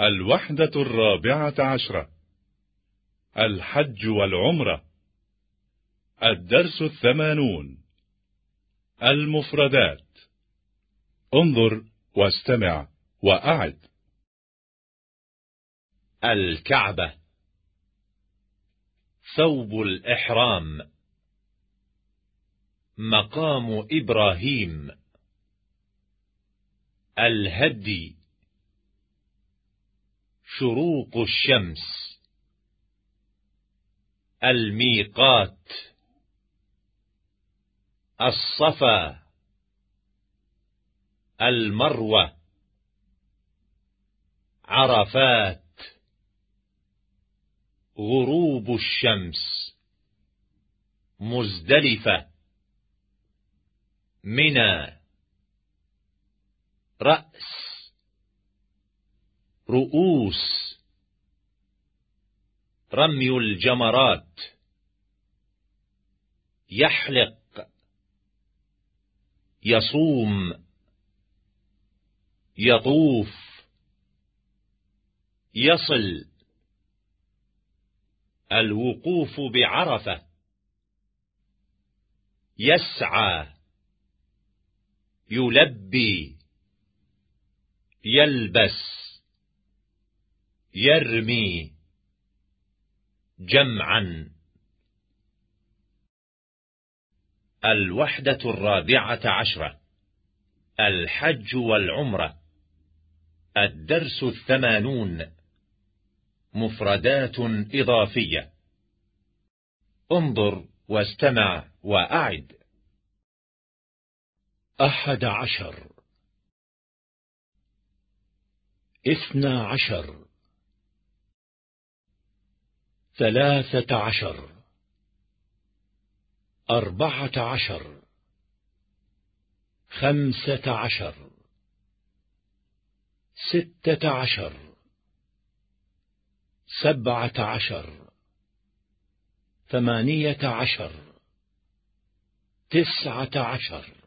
الوحدة الرابعة عشرة. الحج والعمرة. الدرس الثمانون. المفردات. انظر واستمع وأعد. الكعبة. ثوب الإحرام. مقام إبراهيم. الهدي. شروق الشمس. الميقات. الصفا. المروة. عرفات. غروب الشمس. مزدلفة. منى. رأس. رؤوس رمي الجمرات يحلق يصوم يطوف يصل. الوقوف بعرفة يسعى يلبي يلبس. يرمي جمعا. الوحدة الرابعة عشرة. الحج والعمرة. الدرس الثمانون. مفردات إضافية. انظر واستمع وأعد. أحد عشر. اثنى عشر. ثلاثة عشر. أربعة عشر. خمسة عشر. ستة عشر. سبعة عشر. ثمانية عشر. تسعة عشر.